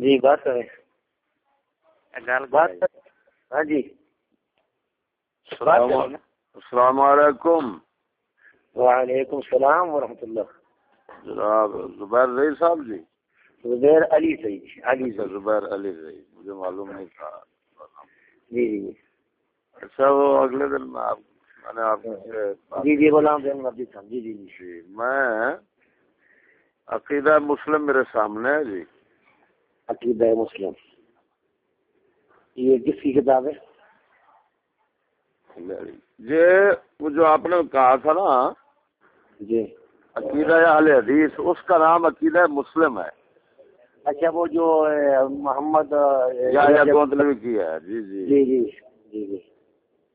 جی بات کریں۔ ہاں جی۔ السلام علیکم۔ وعلیکم السلام ورحمۃ اللہ۔ جناب زبیر رئی صاحب جی۔ زبیر علی سعید علی اچھا زبیر علی رئی مجھے معلوم نہیں تھا۔ جی جی اچھا وہ اگلے دن میں آپ میں نے آپ جی جی غلام زین صاحب۔ جی جی جی۔ کی میں عقیدہ مسلم میرے سامنے ہے جی۔ عقیدہ مسلم۔ یہ کس کی کتاب ہے؟ یہ وہ جو آپ نے کہا تھا نا جی۔ عقیدہ اہل حدیث اس کا نام عقیدہ مسلم ہے۔ اچھا وہ جو محمد کی ہے۔ جی جی۔ جی جی جی جی۔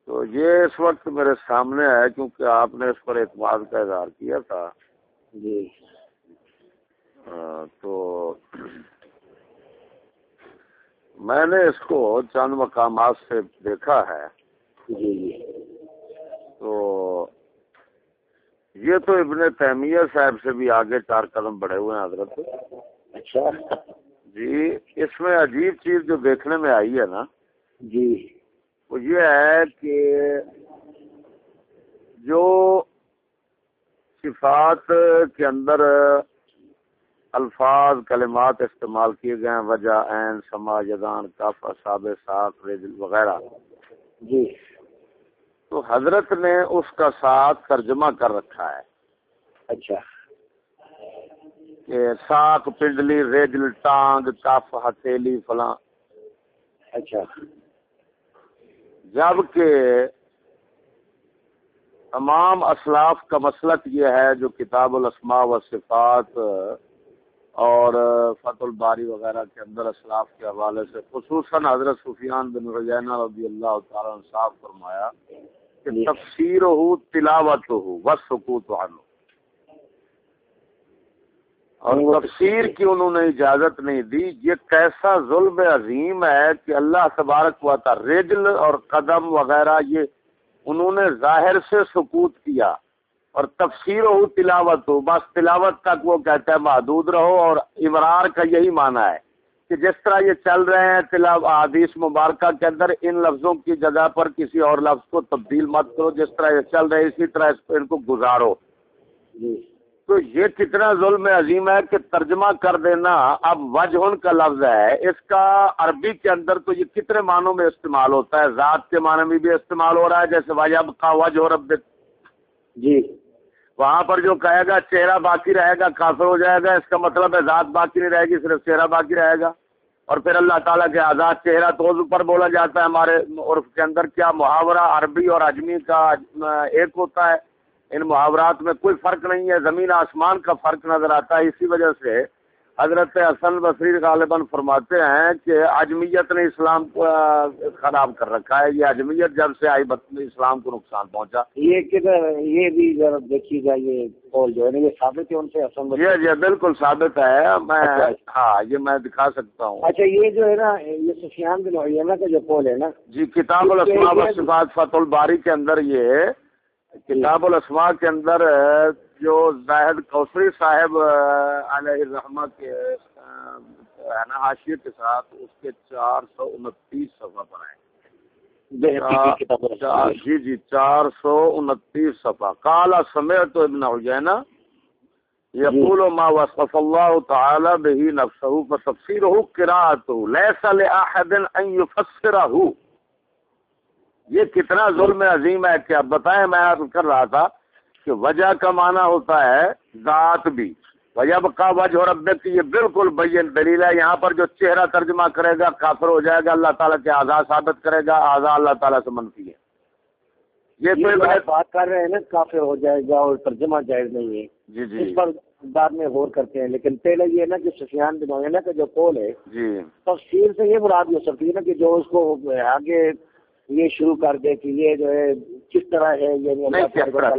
تو یہ اس وقت میرے سامنے ہے کیونکہ آپ نے اس پر اعتماد کا اظہار کیا تھا۔ جی۔ ہاں، تو میں نے اس کو چند مقامات سے دیکھا ہے۔ جی جی۔ تو یہ تو ابن تیمیہ صاحب سے بھی آگے چار قدم بڑھے ہوئے ہیں حضرت۔ اچھا۔ جی اس میں عجیب چیز جو دیکھنے میں آئی ہے نا جی۔ وہ یہ ہے کہ جو صفات کے اندر الفاظ کلمات استعمال کیے گئے ہیں وجہ عین سما یدان کف اصاب رجل وغیرہ۔ جی۔ تو حضرت نے اس کا ساتھ ترجمہ کر رکھا ہے۔ اچھا۔ کہ ساق پنڈلی ریجل ٹانگ کف ہتھیلی فلاں۔ اچھا۔ جبکہ تمام اسلاف کا مسلک یہ ہے جو کتاب الاسماء و صفات اور فت الباری وغیرہ کے اندر اسلاف کے حوالے سے خصوصاً حضرت سفیان بن رجینہ رضی اللہ تعالیٰ نے صاف فرمایا کہ جی۔ تفسیر ہو تلاوت ہو بس سکوت عنہ اور تفسیر کی انہوں نے اجازت نہیں دی یہ کیسا ظلم عظیم ہے کہ اللہ تبارک ہوا تھا رجل اور قدم وغیرہ یہ انہوں نے ظاہر سے سکوت کیا اور تفسیر ہو تلاوت ہو بس تلاوت تک وہ کہتا ہے محدود رہو اور امرار کا یہی معنی ہے کہ جس طرح یہ چل رہے ہیں تلاو حدیث مبارکہ کے اندر ان لفظوں کی جگہ پر کسی اور لفظ کو تبدیل مت کرو جس طرح یہ چل رہے اسی طرح اس ان کو گزارو۔ جی۔ تو یہ کتنا ظلم عظیم ہے کہ ترجمہ کر دینا اب وجہ کا لفظ ہے۔ اس کا عربی کے اندر تو یہ کتنے معنوں میں استعمال ہوتا ہے؟ ذات کے معنی میں بھی استعمال ہو رہا ہے جیسے وجب کا وجہ رب جی۔ وہاں پر جو کہے گا چہرہ باقی رہے گا، کافر ہو جائے گا، اس کا مطلب ہے ذات باقی نہیں رہے گی، صرف چہرہ باقی رہے گا۔ اور پھر اللہ تعالیٰ کے آزاد چہرہ تو پر بولا جاتا ہے، ہمارے عرف کے اندر کیا محاورہ عربی اور اجمی کا ایک ہوتا ہے۔ ان محاورات میں کوئی فرق نہیں ہے، زمین آسمان کا فرق نظر آتا ہے، اسی وجہ سے حضرت حسن بصری غالباً فرماتے ہیں کہ اجمیت نے اسلام کو خراب کر رکھا ہے۔ یہ اجمیت جب سے آئی بت- اسلام کو نقصان پہنچا۔ یہ یہ بھی ذرا دیکھیے گا یہ قول جو ہے نا یہ ثابت ہے ان سے حسن بصری؟ یہ بالکل ثابت ہے۔ میں اچھا۔ ہاں یہ میں دکھا سکتا ہوں۔ اچھا یہ جو ہے نا یہ سفیان بن عیینہ کا جو قول ہے نا۔ جی کتاب الاسماء و صفات فتح الباری کے اندر یہ کتاب الاسماء کے اندر جو زاہد کوثری صاحب علیہ الرحمہ کے نا حاشیے کے ساتھ اس کے چار سو انتیس صفحہ پر۔ چار- جی جی چار سو انتیس صفحہ۔ کالا سمیت ابن عجینہ یقول ما وصف الله تعالى به نفسه فتفسيره قراءته ليس لاحد ان يفسره یہ کتنا ظلم عظیم ہے کہ اب بتائیں میں عرض کر رہا تھا کہ وجہ کا معنی ہوتا ہے ذات بھی۔ وجہ کا وجہ اور رب کی یہ بالکل بین دلیل ہے۔ یہاں پر جو چہرہ ترجمہ کرے گا کافر ہو جائے گا اللہ تعالیٰ کے آزاد ثابت کرے گا آزاد اللہ تعالیٰ سے منفی ہے۔ یہ آپ بات کر رہے ہیں نا کافر ہو جائے گا اور ترجمہ جائز نہیں ہے۔ جی جی۔ اس پر بعد میں غور کرتے ہیں۔ لیکن پہلے یہ نا کہ سفیان بن کا جو قول ہے جی۔ تفسیر سے یہ مراد ہو سکتی ہے نا کہ جو اس کو آگے یہ شروع کر دے کہ یہ جو ہے کس طرح ہے یعنی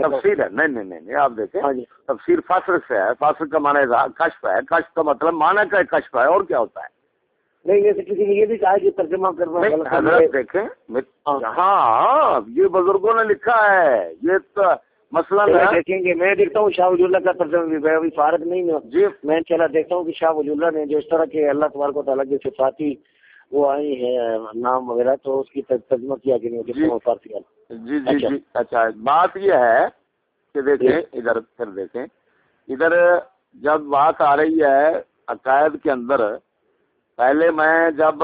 تفسیر ہے۔ نہیں نہیں نہیں آپ دیکھیں ہاں جی۔ تفسیر فصل سے ہے۔ فصل کا معنی کشف ہے۔ کشف کا مطلب معنی کا کشف ہے اور کیا ہوتا ہے؟ نہیں جیسے کسی نے یہ بھی کہا کہ ترجمہ کرنا حضرت دیکھیں ہاں۔ ہاں یہ بزرگوں نے لکھا ہے۔ یہ تو مثلا دیکھیں گے میں دیکھتا ہوں شاہ ولی اللہ کا ترجمہ بھی میں ابھی فارغ نہیں ہوں۔ جی۔ میں چلا دیکھتا ہوں کہ شاہ ولی اللہ نے جو اس طرح کے اللہ تبارک و تعالیٰ کی صفاتی وہ آئی ہے نام وغیرہ تو اس کی ترجمہ کیا کہ نہیں جی۔ جی جی اچھا۔ جی اچھا۔ بات یہ ہے کہ دیکھیں ادھر پھر دیکھیں۔ ادھر جب بات آ رہی ہے عقائد کے اندر پہلے میں جب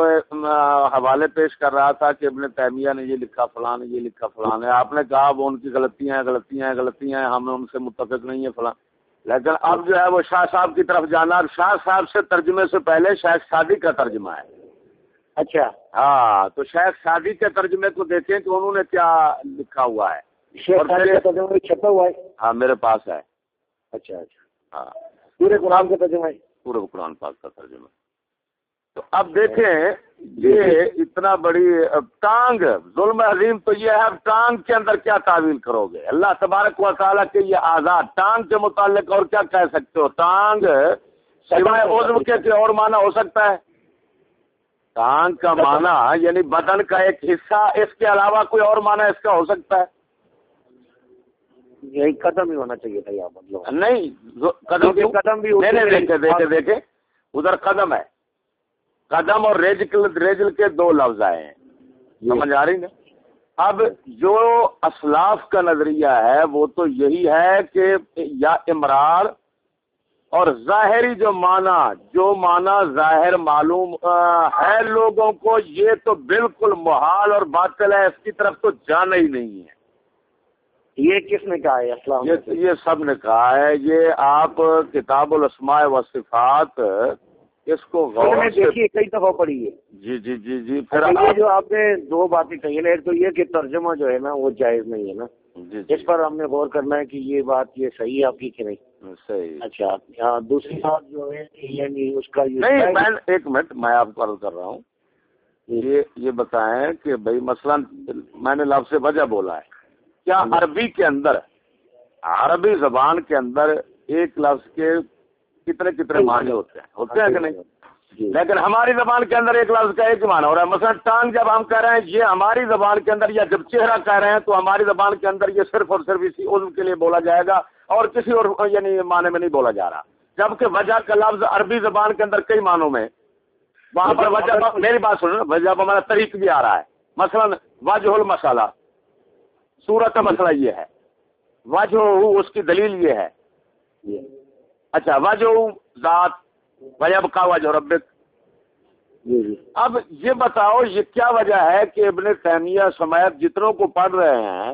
حوالے پیش کر رہا تھا کہ ابن تیمیہ نے یہ لکھا فلاں نے یہ لکھا فلاں نے۔ آپ نے کہا وہ ان کی غلطیاں ہیں غلطیاں ہیں غلطیاں ہیں ہم ان سے متفق نہیں ہیں فلاں۔ لیکن اب جو ہے وہ شاہ صاحب کی طرف جانا اور شاہ صاحب سے ترجمے سے پہلے شیخ سادی کا ترجمہ ہے۔ اچھا۔ ہاں تو شیخ سادی کے ترجمے کو دیکھیں کہ انہوں نے کیا لکھا ہوا ہے۔ چھپا ہوا ہے۔ ہاں میرے پاس ہے۔ اچھا اچھا۔ ہاں۔ پورے قرآن کا ترجمہ ہے پورے قرآن پاک کا ترجمہ۔ تو اب دیکھیں یہ اتنا بڑی اب ٹانگ ظلم عظیم تو یہ ہے اب ٹانگ کے اندر کیا تعویل کرو گے؟ اللہ تبارک و تعالیٰ کے یہ آزاد ٹانگ کے متعلق اور کیا کہہ سکتے ہو؟ ٹانگ سوائے عضو کے اور معنی ہو سکتا ہے۔ ٹانگ کا معنی یعنی بدن کا ایک حصہ اس کے علاوہ کوئی اور معنی اس کا ہو سکتا ہے؟ یہی قدم ہی ہونا چاہیے تھا یہاں مطلب۔ نہیں قدم قدم بھی دیکھے دیکھے دیکھے ادھر قدم ہے۔ قدم اور ریجل ریجل کے دو لفظ آئے ہیں۔ سمجھ آ رہی نا؟ اب جو اسلاف کا نظریہ ہے وہ تو یہی ہے کہ یا امرار اور ظاہری جو معنی جو معنی ظاہر معلوم ہے لوگوں کو یہ تو بالکل محال اور باطل ہے اس کی طرف تو جانا ہی نہیں ہے۔ یہ کس نے کہا ہے؟ اسلام یہ سب نے کہا ہے یہ آپ کتاب الاسماء و صفات اس کو غور سے دیکھی ہے کئی دفعہ پڑھی ہے۔ جی جی جی جی پھر جو آپ نے دو باتیں کہی ہیں نا ایک تو یہ کہ ترجمہ جو ہے نا وہ جائز نہیں ہے نا۔ جی جی۔ اس پر ہم نے غور کرنا ہے کہ یہ بات یہ صحیح ہے آپ کی کہ نہیں۔ اچھا ہاں دوسری بات جو ہے یعنی اس کا یہ نہیں میں ایک منٹ میں آپ کو عرض کر رہا ہوں۔ یہ یہ بتائیں کہ بھائی مثلا میں نے لفظ وجہ بولا ہے۔ کیا عربی کے اندر عربی زبان کے اندر ایک لفظ کے کتنے کتنے معنی ہوتے ہیں؟ ہوتے ہیں کہ نہیں؟ جی۔ لیکن ہماری زبان کے اندر ایک لفظ کا ایک معنی ہو رہا ہے۔ مثلا ٹانگ جب ہم کہہ رہے ہیں یہ ہماری زبان کے اندر یا جب چہرہ کہہ رہے ہیں تو ہماری زبان کے اندر یہ صرف اور صرف اسی عضو کے لیے بولا جائے گا۔ اور کسی اور یعنی معنی میں نہیں بولا جا رہا۔ جبکہ وجہ کا لفظ عربی زبان کے اندر کئی معنوں میں۔ وہاں پر وجہ میری بات سنو وجہ ہمارا طریق بھی آ رہا ہے۔ مثلا وجہ المسالہ صورت کا مسئلہ یہ ہے۔ وجہ اس کی دلیل یہ ہے۔ اچھا وجہ ذات۔ وجب کا وجہ ربک۔ اب یہ بتاؤ، یہ کیا وجہ ہے کہ ابن تیمیہ سمیت جتنوں کو پڑھ رہے ہیں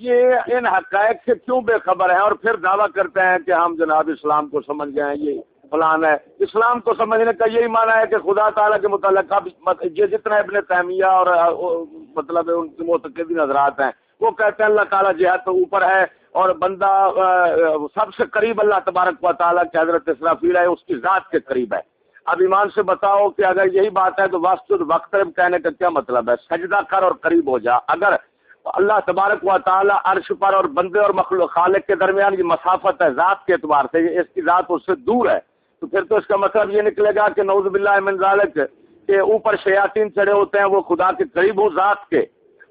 یہ ان حقائق سے کیوں بے خبر ہیں اور پھر دعویٰ کرتے ہیں کہ ہم جناب اسلام کو سمجھ گئے ہیں، یہ فلان ہے۔ اسلام کو سمجھنے کا یہی معنی ہے کہ خدا تعالیٰ کے متعلق اب یہ جتنا ابن تیمیہ اور مطلب ان کے معتقدین حضرات ہیں، وہ کہتے ہیں اللہ تعالیٰ جہاد تو اوپر ہے اور بندہ سب سے قریب اللہ تبارک و تعالیٰ کے حضرت اسرافیل ہے، اس کی ذات کے قریب ہے۔ اب ایمان سے بتاؤ کہ اگر یہی بات ہے تو وقت وقت کہنے کا کیا مطلب ہے؟ سجدہ کر اور قریب ہو جا۔ اگر اللہ تبارک و تعالیٰ عرش پر اور بندے اور مخلوق خالق کے درمیان یہ مسافت ہے ذات کے اعتبار سے، یہ- اس کی ذات اس سے دور ہے۔ تو پھر تو اس کا مطلب یہ نکلے گا کہ نعوذ باللہ من ذالک کہ اوپر شیاطین چڑھے ہوتے ہیں، وہ خدا کے قریب ہو ذات کے۔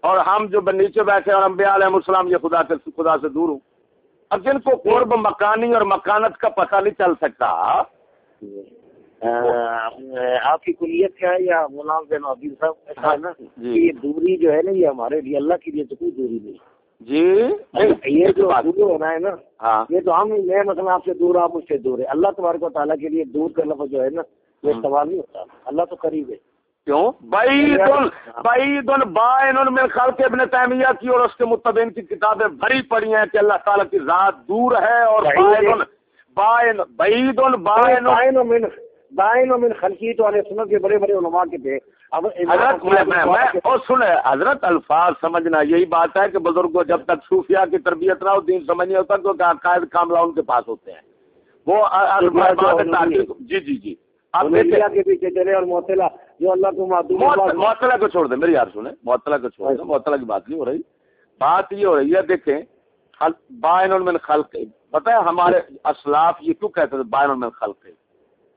اور ہم جو نیچے بیٹھے اور انبیاء علیہ السلام یہ خدا کے خدا سے دور ہوں۔ اب جن کو قرب مکانی اور مکانت کا پتہ نہیں چل سکتا آپ کی کلیت کیا ہے یا مولانا بن عبید صاحب؟ نا جی۔ کہ یہ دوری جو ہے نا یہ ہمارے لیے اللہ کے لیے تو کوئی دوری نہیں۔ جی یہ جو دور ہونا ہے نا۔ ہاں۔ یہ تو ہم میں مثلا آپ سے دور آپ مجھ سے دور ہے۔ اللہ تبارک و تعالیٰ کے لیے دور کا لفظ جو ہے نا یہ ہاں۔ سوال نہیں ہوتا۔ اللہ تو قریب ہے۔ کیوں؟ بعید بائن من خلق ابن تیمیہ کی اور اس کے متبین کی کتابیں بھری پڑی ہیں کہ اللہ تعالیٰ کی ذات دور ہے اور بعید ہے۔ بائن بائن بعید بائن بائن و من خلقی تو علیہ کے بڑے بڑے علماء کے تھے۔ حضرت میں اور حضرت الفاظ سمجھنا یہی بات ہے کہ بزرگوں جب تک صوفیہ کی تربیت نہ ہو دین سمجھ نہیں ہوتا تو قائد کاملہ ان کے پاس ہوتے ہیں۔ وہ جی جی جی۔ آپ دیکھیں۔ انبیاء کے پیچھے چلے اور معطلا جو اللہ کو چھوڑ دیں میری یار سنیں۔ معطلہ کو چھوڑ دیں معطلہ کی بات نہیں ہو رہی۔ بات یہ ہو رہی ہے دیکھیں بائن من خلق۔ پتہ ہے ہمارے اسلاف یہ کیوں کہتے تھے بائن من خلق؟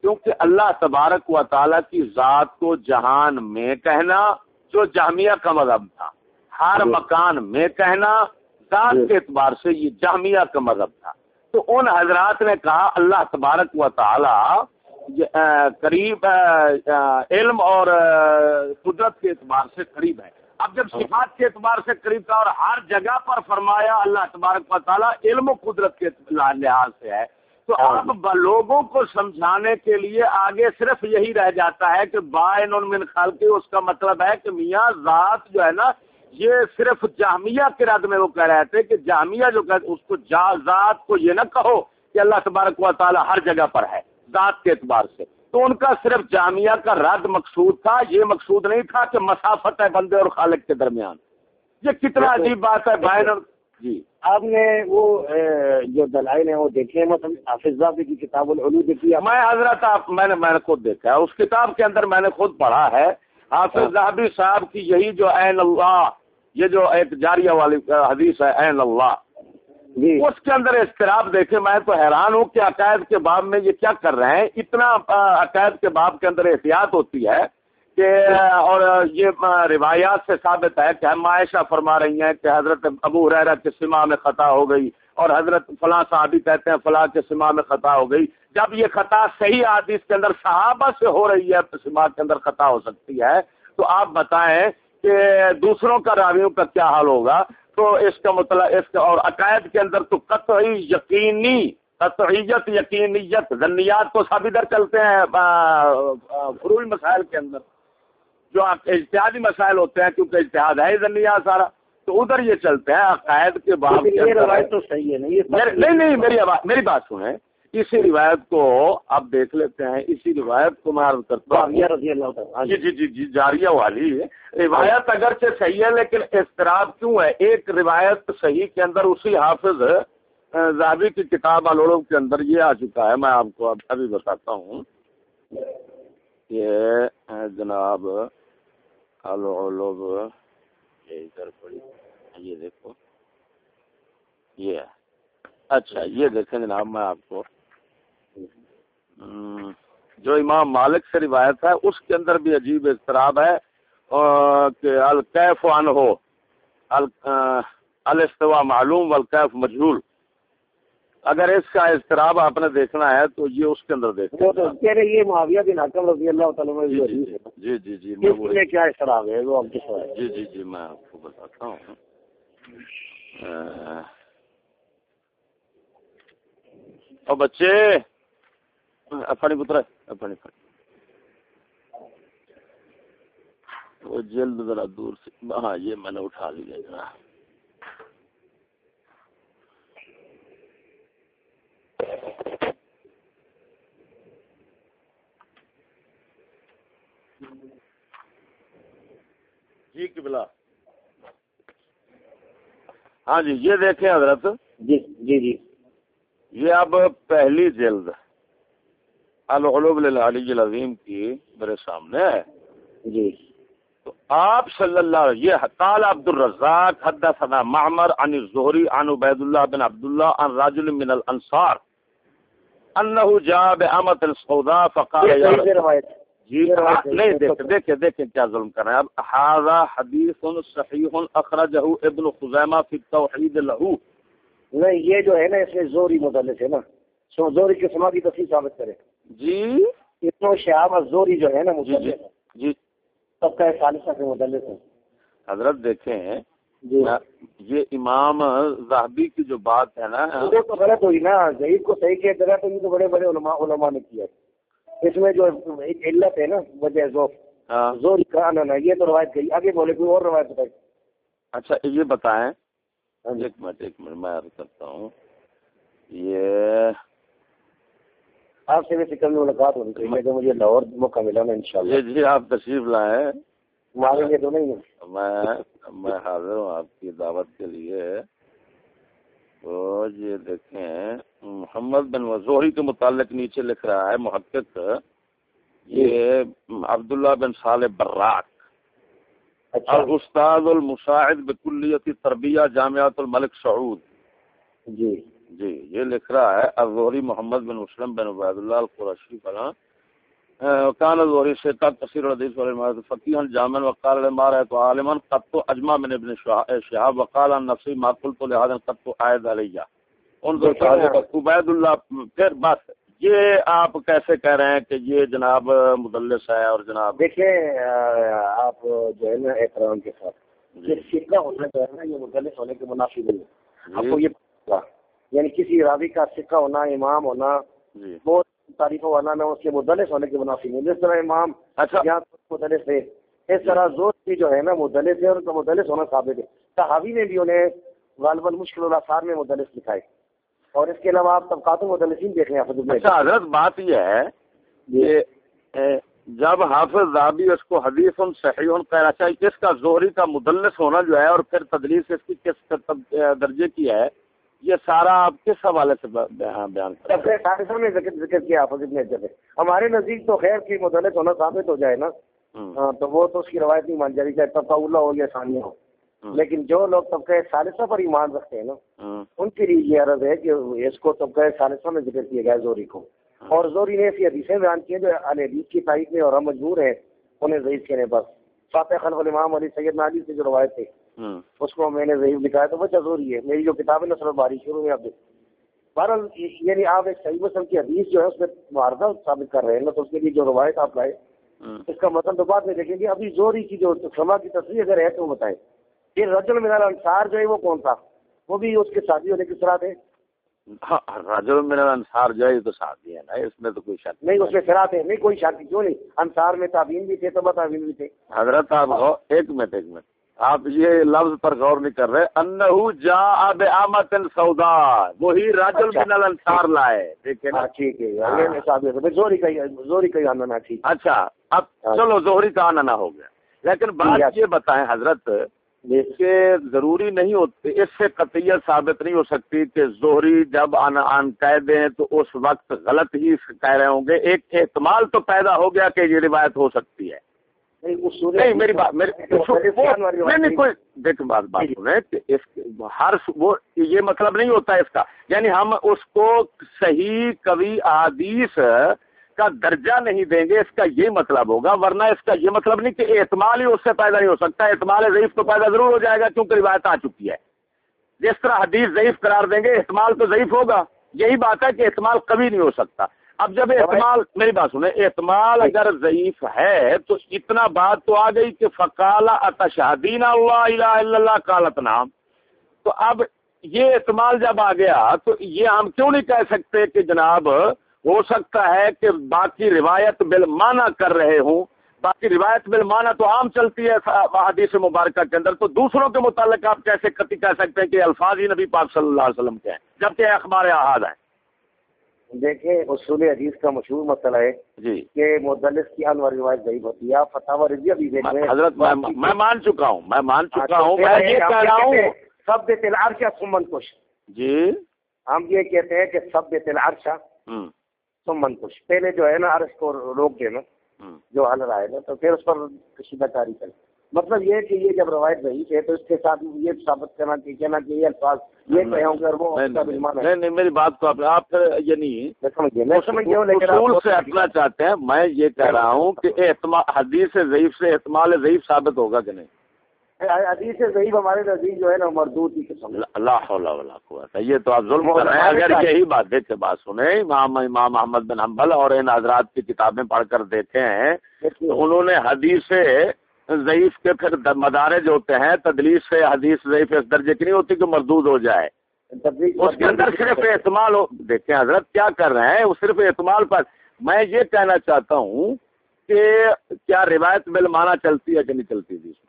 کیونکہ اللہ تبارک و تعالیٰ کی ذات کو جہان میں کہنا جو جامعہ کا مذہب تھا ہر مکان میں کہنا ذات جی۔ کے اعتبار سے یہ جامعہ کا مذہب تھا۔ تو ان حضرات نے کہا اللہ تبارک و تعالی قریب علم اور قدرت کے اعتبار سے قریب ہے۔ اب جب صفات کے اعتبار سے قریب تھا اور ہر جگہ پر فرمایا اللہ تبارک و تعالی علم و قدرت کے لحاظ سے ہے۔ تو ہاں۔ اب ب- لوگوں کو سمجھانے کے لیے آگے صرف یہی رہ جاتا ہے کہ بائن من خالقی اس کا مطلب ہے کہ میاں ذات جو ہے نا یہ صرف جامعہ کے رد میں وہ کہہ رہے تھے کہ جامعہ جو کہ اس کو جا- ذات کو یہ نہ کہو کہ اللہ تبارک و تعالی ہر جگہ پر ہے ذات کے اعتبار سے۔ تو ان کا صرف جامعہ کا رد مقصود تھا یہ مقصود نہیں تھا کہ مسافت ہے بندے اور خالق کے درمیان۔ یہ کتنا عجیب بات ہے بائن اور جی۔ آپ نے وہ جو دلائل ہیں وہ دیکھے ہیں مثلا حافظ ذافی کی کتاب العلو دیکھی آپ میں حضرت آپ میں نے میں نے خود دیکھا ہے۔ اس کتاب کے اندر میں نے خود پڑھا ہے۔ حافظ زہبی صاحب کی یہی جو عین اللہ یہ جو ایک جاریہ والی حدیث ہے عین اللہ۔ جی۔ اس کے اندر اضطراب دیکھے میں تو حیران ہوں کہ عقائد کے باب میں یہ کیا کر رہے ہیں۔ اتنا عقائد کے باب کے اندر احتیاط ہوتی ہے کہ اور یہ روایات سے ثابت ہے کہ ہم عائشہ فرما رہی ہیں کہ حضرت ابو حریرہ کے سما میں خطا ہو گئی اور حضرت فلاں صحابی کہتے ہیں فلاں کے سما میں خطا ہو گئی۔ جب یہ خطا صحیح حدیث کے اندر صحابہ سے ہو رہی ہے تو سما کے اندر خطا ہو سکتی ہے تو آپ بتائیں کہ دوسروں کا راویوں کا کیا حال ہوگا؟ تو اس کا مطلب اس کا اور عقائد کے اندر تو قطعی یقینی قطعیت یقینیت ذنیات تو سب ادھر چلتے ہیں آ، آ، فروعی مسائل کے اندر۔ جو اجتہادی مسائل ہوتے ہیں کیونکہ اجتہاد ہے ہی ذنیات سارا تو ادھر یہ چلتے ہیں عقائد کے باب یہ روایت تو صحیح ہے نہیں نہیں میری میری بات سنیں۔ اسی روایت کو آپ دیکھ لیتے ہیں اسی روایت کو میں عرض کرتا ہوں۔ جی جی جی جی جاریہ والی۔ ہے روایت اگرچہ صحیح ہے لیکن اضطراب کیوں ہے؟ ایک روایت صحیح کے اندر اسی حافظ اہ، زاہبی کی کتاب الولو کے اندر یہ آ چکا ہے۔ میں آپ کو اب ابھی بتاتا ہوں یہ ہے جناب الولو یہ ادھر پڑی یہ دیکھو یہ اچھا یہ دیکھیں جناب میں آپ کو جو امام مالک سے روایت ہے اس کے اندر بھی عجیب اضطراب ہے کہ الکیف عن ہو الاستوا معلوم والکیف مجہول اگر اس کا اضطراب آپ نے دیکھنا ہے تو یہ اس کے اندر وہ تو کہہ رہے یہ معاویہ بن حکم رضی اللہ تعالیٰ جی جی جی جی جی میں اس وہی- میں کیا اختلاف ہے؟ وہ آپ کس ہے؟ جی جی جی میں آپ کو بتاتا ہوں۔ آ، او بچے؟ اپنی پتر اپنی پتر وہ جلد ذرا دور سے ہاں یہ میں نے اٹھا لیا ذرا جی قبلہ۔ ہاں جی یہ دیکھیں حضرت۔ جی جی جی۔ یہ اب پہلی جلد۔ العلوم للعلی العظیم کی میرے سامنے۔ ہے جی۔ تو آپ صلی اللہ یہ قال عبد الرزاق حدثنا معمر عن الزهري عن عبید اللہ بن عبداللہ عن رجل من الانصار انه جاء بأمة السوداء فقال يا روایت۔ جی نہیں۔ دیکھیں دیکھیں دیکھیں کیا ظلم کر رہے ہیں۔ اب هذا حدیث صحیح اخرجه ابن خزیمہ فی التوحید له نہیں یہ جو ہے نا اس میں زوری مدلس ہے نا۔ سو زوری کے سما کی تصویر ثابت کرے جی۔ اتنو شہاب زوری جو ہے نا جی جی مدلس جی۔ سب کا خالصہ کے مدلس ہے حضرت دیکھیں جی۔ یہ امام زاہبی کی جو بات ہے نا تو غلط ہوئی نا ضعیف کو صحیح کہتے رہا تو یہ تو بڑے بڑے علماء علماء نے کیا اس میں جو ایک علت ہے نا وجہ ذوف ہاں، زوری کا نا نا یہ تو روایت گئی۔ آگے بولے کوئی اور روایت بتائی اچھا یہ بتائیں۔ ہاں جی۔ ایک منٹ ایک منٹ میں عرض کرتا ہوں۔ یہ آپ سے بھی کل ملاقات ہونی چاہیے کہ مجھے لاہور موقع ملا نا انشاءاللہ۔ جی جی آپ تشریف لائیں۔ ماریں گے تو نہیں میں میں حاضر ہوں آپ کی دعوت کے لیے۔ تو یہ دیکھیں۔ محمد بن وزوری کے متعلق نیچے لکھ رہا ہے محقق یہ عبداللہ بن صالح براق۔ اچھا۔ اور استاد المساعد بکلیت تربیہ جامعۃ الملک سعود۔ جی۔ جی یہ لکھ رہا ہے الظہری محمد بن مسلم بن عبید اللہ القرشی فلاں کان الزہری سے تک تفسیر الحدیث والمعاد فقیہا جامعا وقال رأيت عالما قد تو اجمع من ابن شہاب وقال عن نفسی ما قلت لهذا قد تو عائد علیہ۔ عبید اللہ پھر بس یہ آپ کیسے کہہ رہے ہیں کہ یہ جناب مدلس ہے اور جناب دیکھیں آپ جو ہے نا احترام کے ساتھ یہ سکہ ہونا جو ہے نا یہ مدلس ہونے کے منافی نہیں ہے۔ آپ کو یہ یعنی کسی راوی کا سکہ ہونا امام ہونا جی۔ وہ تاریخ ہونا نہ اس کے مدلس ہونے کے منافی نہیں جس طرح امام اچھا۔ یہاں مدلس ہے اس طرح زور کی جو ہے نا مدلس ہے اور ان کا مدلس ہونا ثابت ہے۔ صحابی نے بھی انہیں غالباً مشکل الاثار میں مدلس لکھا ہے اور اس کے علاوہ آپ طبقات مدلسین حافظ اچھا حضرت بات یہ ہے کہ اے، جب حافظ زابی اس کو حدیث صحیح کہنا چاہیے کس کا زہری کا مدلس ہونا جو ہے اور پھر تدلیس اس کی کس درجے کی ہے یہ سارا آپ کس حوالے سے بیان میں ذکر کیا حافظ ابن حجر ہمارے نزدیک تو خیر کی مدلس ہونا ثابت ہو جائے نا۔ ہاں، تو وہ تو اس کی روایت نہیں مان جائے چاہے اولا ہو یا ثانیہ ہو۔ لیکن جو لوگ طبقہ ثالثہ پر ایمان رکھتے ہیں نا ان کے لیے یہ عرض ہے کہ اس کو طبقہ ثالثہ میں ذکر کیا گیا زوری کو۔ اور زوری نے ایسی حدیثیں بیان کی ہیں جو علی حدیث کی تاریخ میں اور ہم مجبور ہیں انہیں ضعیف کہنے پر۔ فاتح خلف الامام علی سید علی سے جو روایت تھے اس کو میں نے ضعیف لکھا ہے تو وہ ضروری ہے۔ میری جو کتاب ہے نصر باری شروع میں آپ بہرحال یعنی آپ ایک صحیح مسلم کی حدیث جو ہے اس میں معارضہ ثابت کر رہے ہیں نا تو اس کے لیے جو روایت آپ لائے اس کا مطلب تو بعد میں دیکھیں گے ابھی زوری کی جو سما کی تصویر اگر ہے تو بتائیں۔ پھر رجل من الانصار جو ہے وہ کون تھا وہ بھی اس کے شادی ہونے کس طرح تھے راجو میرا انصار جو ہے یہ تو ساتھی ہے نا اس میں تو کوئی شک نہیں اس میں فرا تھے نہیں کوئی شادی کیوں نہیں انصار میں تعبین بھی تھے تو تعبین بھی تھے حضرت آپ ایک منٹ ایک منٹ آپ یہ لفظ پر غور نہیں کر رہے انہو جا اب آمت سودا وہی راجل اچھا۔ بن الانصار لائے دیکھیں نا ہاں ٹھیک ہے ہاں۔ یہ صاحب ہے۔ پھر زوری کا ہی زوری کا ہی آنا ٹھیک اچھا اب ہاں۔ چلو زہری کا آنا نہ ہو گیا لیکن بات ہے۔ یہ بتائیں حضرت کہ ضروری نہیں ہوتی اس سے قطعیت ثابت نہیں ہو سکتی کہ زہری جب ان ان کہہ دیں تو اس وقت غلط ہی کہہ رہے ہوں گے۔ ایک احتمال تو پیدا ہو گیا کہ یہ روایت ہو سکتی ہے۔ نہیں میری بات نہیں کوئی دیکھ بات بات جی۔ سنیں کہ اس ہر وہ یہ مطلب نہیں ہوتا اس کا۔ یعنی ہم اس کو صحیح کبھی احادیث کا درجہ نہیں دیں گے، اس کا یہ مطلب ہوگا۔ ورنہ اس کا یہ مطلب نہیں کہ احتمال ہی اس سے پیدا نہیں ہو سکتا احتمال ضعیف تو پیدا ضرور ہو جائے گا کیونکہ روایت آ چکی ہے۔ جس طرح حدیث ضعیف قرار دیں گے احتمال تو ضعیف ہوگا۔ یہی بات ہے کہ احتمال کبھی نہیں ہو سکتا۔ اب جب احتمال میری بات سنیں احتمال اگر ضعیف ہے تو اتنا بات تو آ گئی کہ فقال اتشہدین اللہ الہ الا اللہ کالت نام تو اب یہ احتمال جب آ گیا تو یہ ہم کیوں نہیں کہہ سکتے کہ جناب ہو سکتا ہے کہ باقی روایت بالمانہ کر رہے ہوں۔ باقی روایت بالمانہ تو عام چلتی ہے حدیث مبارکہ کے اندر۔ تو دوسروں کے متعلق آپ کیسے کتی کہہ سکتے ہیں کہ الفاظ ہی نبی پاک صلی اللہ علیہ وسلم کے ہیں جبکہ اخبار احاد ہیں۔ دیکھیں اصول حدیث کا مشہور مسئلہ ہے جی۔ کہ مدلس کی انور روایت ضعیف ہوتی ہے۔ آپ فتح رضیہ بھی دیکھ رہے ہیں۔ حضرت میں مان چکا ہوں میں مان ہاں، چکا ہوں میں یہ کہہ رہا ہوں سب بے تل عرشہ سمن کش۔ جی۔ ہم یہ کہتے ہیں کہ سب بے تل ہوں سمن کش پہلے جو ہے نا عرش کو روک دینا جو حل رہا ہے نا تو پھر اس پر کشیدہ کاری کرے مطلب یہ کہ یہ جب روایت ضعیف ہے تو اس کے ساتھ یہ ثابت کرنا کہ کہنا کہ یہ الفاظ یہ کہے ہوں گے اور وہ نہیں نہیں میری بات کو آپ آپ یہ نہیں میں سمجھ گیا میں سمجھ گیا ہوں لیکن آپ اصول سے ہٹنا چاہتے ہیں۔ میں یہ کہہ رہا ہوں کہ حدیث ضعیف سے احتمال ضعیف ثابت ہوگا کہ نہیں؟ حدیث ضعیف ہمارے نزدیک جو ہے نا مردود کی قسم ہے۔ اللہ حول ولا قوت یہ تو آپ ظلم کر رہے ہیں۔ اگر یہی بات دیکھ کے بات سنیں۔ امام امام احمد بن حنبل اور ان حضرات کی کتابیں پڑھ کر دیکھے ہیں انہوں نے حدیث ضعیف کے پھر مدارج ہوتے ہیں تدلیس سے حدیث ضعیف اس درجے کی نہیں ہوتی کہ مردود ہو جائے۔ اس کے اندر صرف احتمال ہو دیکھیں حضرت کیا کر رہے ہیں؟ وہ صرف احتمال پر۔ میں یہ کہنا چاہتا ہوں کہ کیا روایت بالمانہ چلتی ہے کہ نہیں چلتی؟ ہاں،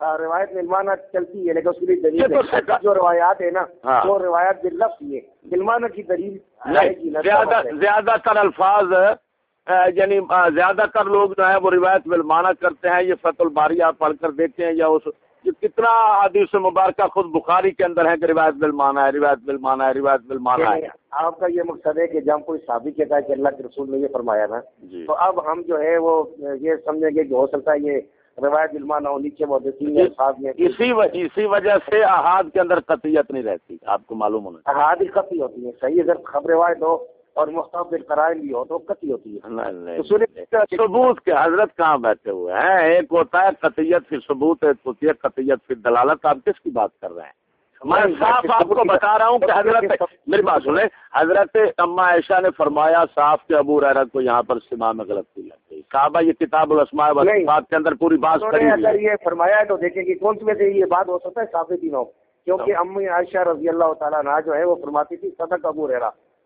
روایت ملمانہ چلتی ہے لیکن اس کے لیے دلیل جو روایات ہے نا ہاں۔ وہ روایات باللفظ ہے ملمانہ کی دلیل زیادہ۔ زیادہ تر الفاظ یعنی زیادہ تر لوگ جو ہے وہ روایت بالمانہ کرتے ہیں یہ فت الباری آپ پڑھ کر دیکھتے ہیں یا اس کتنا حدیث مبارکہ خود بخاری کے اندر ہے کہ روایت بالمانہ ہے روایت بالمانہ ہے روایت بالمانہ ہے یعنی آپ کا یہ مقصد ہے کہ جب کوئی ثابت کہتا ہے کہ اللہ کے رسول نے یہ فرمایا نا جی تو اب ہم جو ہے وہ یہ سمجھیں گے کہ ہو سکتا ہے یہ روایت علمانہ ہو نیچے محدثین الفاظ میں اسی وجہ سے احاد کے اندر قطعیت نہیں رہتی آپ کو معلوم ہونا احادی خطی ہوتی ہے صحیح اگر خبر روایت ہو اور محتاب قرائن بھی ہو تو قطعی ہوتی ہے۔ ثبوت کے حضرت کہاں بیٹھے ہوئے ہیں؟ ایک ہوتا ہے قطعیت فی ثبوت ایک ہوتی ہے قطعیت فی دلالت آپ کس کی بات کر رہے ہیں؟ میں صاف آپ کو بتا رہا ہوں کہ حضرت میری بات سنیں حضرت اما عائشہ نے فرمایا صاف کہ ابو ریرت کو یہاں پر سما میں غلطی لگ گئی صحابہ یہ کتاب الاسماء و۔ صفات کے اندر پوری بات کری اگر ہے۔ یہ فرمایا ہے تو دیکھیں کہ کون سی سے یہ بات ہو سکتا ہے ہی نہ ہو کیونکہ امی عائشہ رضی اللہ تعالیٰ عنہ جو ہے وہ فرماتی تھی صدق ابو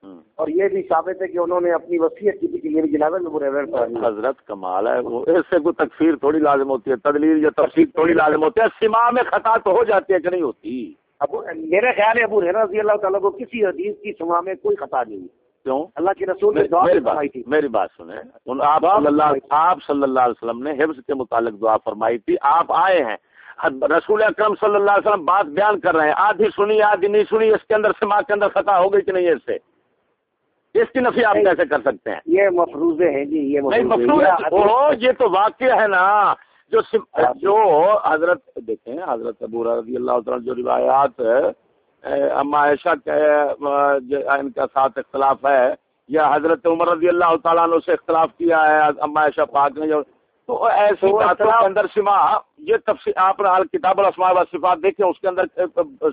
ہوں۔ اور یہ بھی ثابت ہے کہ انہوں نے اپنی وصیت کی تھی کہ میری میں پڑھانی ہے۔ حضرت کمال ہے۔ وہ اس سے کوئی تکفیر تھوڑی لازم ہوتی ہے تدلیل یا تفسیر تھوڑی لازم ہوتی ہے۔ سما میں خطا تو ہو جاتی ہے کہ نہیں ہوتی؟ ابو میرا خیال ہے ابو رضی اللہ تعالیٰ کو کسی حدیث کی سما میں کوئی خطا نہیں کیوں؟ اللہ کے رسول نے دعا فرمائی تھی۔ میری بات سنیں۔ آپ صلی اللہ۔ آپ صلی اللہ علیہ وسلم نے حفظ کے متعلق دعا فرمائی تھی۔ آپ آئے ہیں۔ رسول اکرم صلی اللہ علیہ وسلم بات بیان کر رہے ہیں۔ آدھی سنی آدھی نہیں سنی اس کے اندر سما کے اندر خطا ہو گئی کہ نہیں اس سے؟ اس کی نفی آپ۔ کیسے کر سکتے ہیں؟ یہ مفروضے ہیں جی یہ مفروضے یہ تو واقع ہے نا۔ جو۔ جو حضرت دیکھیں حضرت ابو رضی اللہ تعالیٰ جو روایات اما عائشہ ان کا ساتھ اختلاف ہے یا حضرت عمر رضی اللہ تعالیٰ نے سے اختلاف کیا ہے اما عائشہ پاک نے جو تو ایسی باتوں کے اندر سما یہ تفصیل آپ نے کتاب الاسماء و صفات دیکھیں اس کے اندر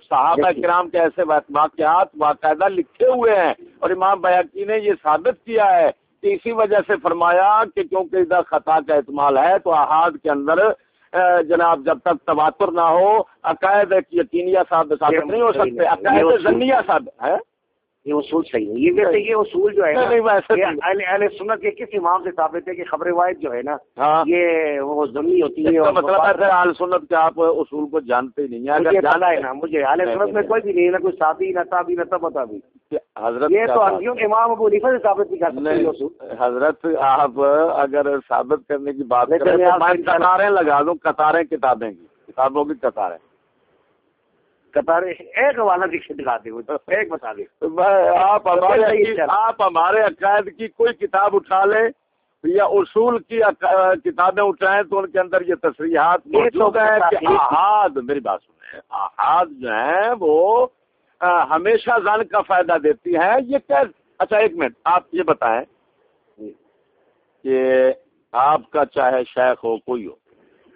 صحابہ۔ کرام کے ایسے واقعات باقاعدہ لکھے ہوئے ہیں اور امام بیاقی نے یہ ثابت کیا ہے اسی وجہ سے فرمایا کہ کیونکہ ادھر خطا کا احتمال ہے تو احاد کے اندر جناب جب تک تواتر نہ ہو عقائد یقینیہ ثابت نہیں ہو سکتے عقائد ضنیہ ثابت ہے یہ اصول صحیح ہے یہ ویسے یہ اصول جو ہے۔ اہل اہل سنت کے کس امام سے ثابت ہے کہ خبر واحد جو ہے نا ہاں۔ یہ وہ ضمنی ہوتی ہے مطلب ہے کہ آل سنت کے آپ اصول کو جانتے ہی نہیں ہیں۔ پتا ہے نا مجھے اہل سنت میں کوئی بھی نہیں نا کوئی صحابی نہ تابی نہ تبا بھی حضرت یہ تو انبیوں کے امام ابو حنیفہ سے ثابت نہیں کر سکتے حضرت آپ اگر ثابت کرنے کی بات کریں تو میں قطاریں لگا دوں قطاریں کتابیں کی کتابوں کی قطاریں۔ قطار ایک دکھ دکھا ایک بتا آپ ہمارے۔ آپ ہمارے عقائد کی کوئی کتاب اٹھا لیں یا اصول کی کتابیں اٹھائیں تو ان کے اندر یہ تصریحات موجود ہیں کہ احاد میری بات سنیں احاد جو ہیں وہ ہمیشہ زن کا فائدہ دیتی ہیں۔ یہ کیا اچھا ایک منٹ آپ یہ بتائیں کہ آپ کا چاہے شیخ ہو کوئی ہو۔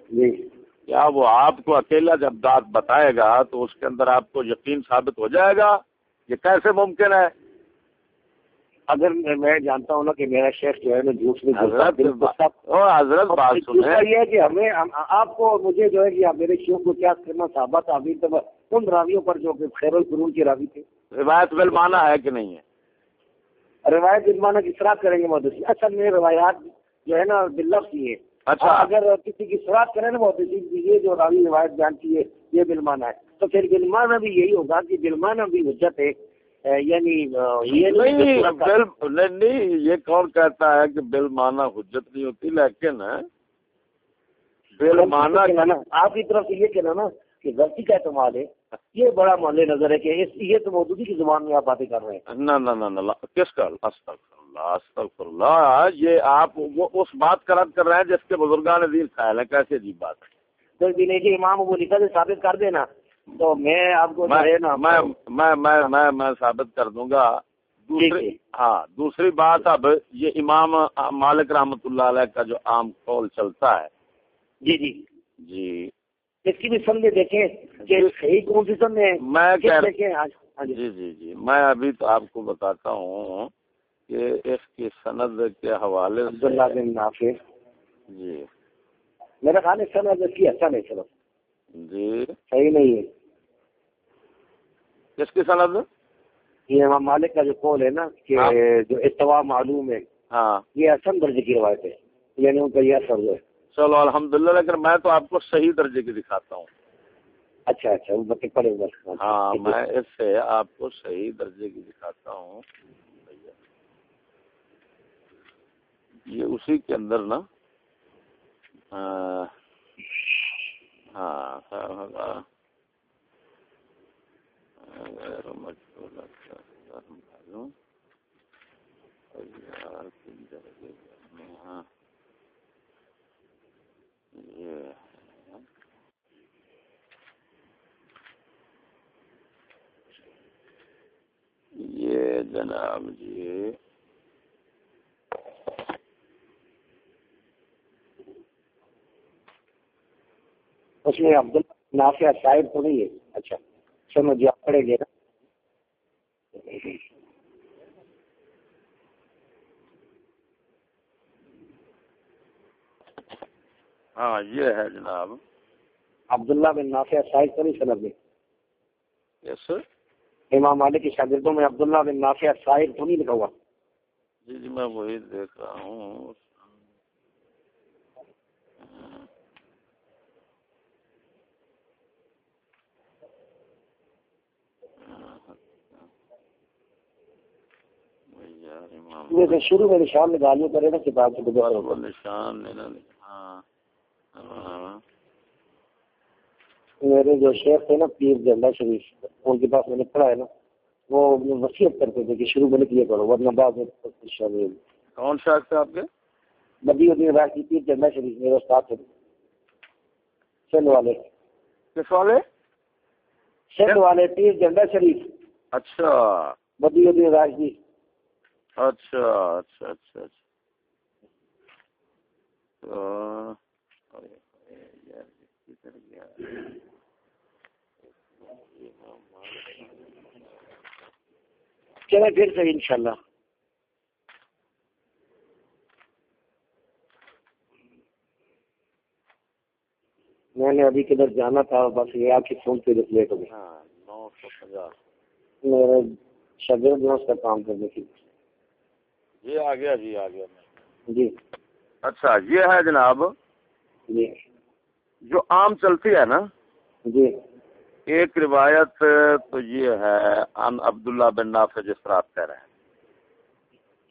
جی۔ کیا وہ آپ کو اکیلا جب بات بتائے گا تو اس کے اندر آپ کو یقین ثابت ہو جائے گا؟ یہ کیسے ممکن ہے؟ اگر میں- میں جانتا ہوں نا کہ میرا شیخ جو ہے نا جھوٹ میں حضرت بات سنیں۔ یہ ہے کہ ہمیں ہم- آپ کو مجھے جو ہے کہ میرے شیخ کو کیا کرنا صحابہ تعبیر تب ان راویوں پر جو کہ خیر القرون کے راوی تھے۔ روایت بل مانا ہے کہ نہیں ہے؟ روایت علمانہ کی شراک کریں گے محدثین اصل میں روایات جو ہے نا بلفظ ہی ہے اچھا۔ اور اگر کسی کی شراک کریں نا کی یہ جو راوی روایت بیان کی ہے یہ بلمانہ ہے۔ تو پھر بلمانہ بھی یہی ہوگا کہ بلمانہ بھی حجت ہے۔ یعنی یہ نہیں یہ کون کہتا ہے کہ بل مانا حجت نہیں ہوتی؟ لیکن بل مانا آپ کی طرف سے یہ کہنا نا کہ غلطی کا اعتماد ہے۔ یہ بڑا مول نظر ہے کہ یہ تو مودودی کی زبان میں آپ باتیں کر رہے ہیں۔ نہ کس کا؟ اللہ استغفر اللہ یہ آپ وہ اس بات کا رد کر رہے ہیں جس کے بزرگان دین خیال ہے کیسی عجیب بات تو امام ابو حنیفہ سے ثابت کر دینا۔ تو میں آپ کو میں میں میں میں ثابت کر دوں گا۔ ٹھیک دوسری ہے۔ ہاں دوسری بات اب یہ امام مالک رحمۃ اللہ علیہ کا جو عام قول چلتا ہے۔ جی جی۔ جی۔ اس کی بھی سمجھے دیکھیں کہ صحیح کون سی سمجھے میں ہاں جی۔ جی جی جی۔ میں ابھی تو آپ کو بتاتا ہوں۔ کہ اس کی سند کے حوالے عبداللہ بن نافع۔ جی۔ میرا خیال ہے سند اس کی اچھا نہیں چلو جی۔ صحیح نہیں ہے۔ کس کی سند؟ یہ امام مالک کا جو قول ہے نا کہ ہاں۔ جو استوا معلوم ہے۔ ہاں۔ یہ اصل درجے کی روایت ہے۔ یعنی ان کا یہ اثر ہے۔ چلو الحمدللہ لیکن میں تو آپ کو صحیح درجے کی دکھاتا ہوں۔ اچھا اچھا ہاں میں اس سے آپ کو صحیح درجے کی دکھاتا ہوں۔ یہ اسی کے اندر نا ہاں خیر ہوگا غیر مجبور معلوم یار کی درجے میں ہاں یہ ہے یہ جناب جی اس میں عبداللہ نافع صاحب تو نہیں ہے۔ اچھا سمجھ آپ پڑے گے نا۔ ہاں یہ ہے جناب۔ عبداللہ بن نافع صاحب تو نہیں سنب میں یس امام مالک کی شاگردوں میں عبداللہ بن نافع صاحب تو نہیں لکھا ہوا۔ جی جی میں وہی دیکھ رہا ہوں۔ یہ شروع میں نشان نکالنے کرے نا کتاب سے وہ نشان ہاں۔ ہاں۔ میرے جو شیخ تھے نا پیر جنڈا شریف ان کے پاس میں نے پڑھا ہے نا وہ وصیت کرتے تھے کہ شروع میں لکھ لیا کرو ورنہ بعد میں کون شاخ تھے آپ کے؟ بدی الدین راجی پیر جنڈا شریف میرے استاد تھے۔ سندھ والے۔ کس والے؟ سندھ والے پیر جنڈا شریف۔ اچھا۔ بدی الدین راجی اچھا اچھا اچھا اچھا۔ چلے پھر سے انشاءاللہ۔ میں نے ابھی کدھر جانا تھا بس یہ آپ کی فون پہ ہو گیا ہاں نو سو پچاس۔ میرے شگرد میں اس کا کام کرنے کی۔ جی آ گیا جی آ گیا۔ جی۔ اچھا یہ ہے جناب جی۔ جو عام چلتی ہے نا۔ جی۔ ایک روایت تو یہ ہے ان عبداللہ بن نافع جس طرح آپ کہہ رہے ہیں۔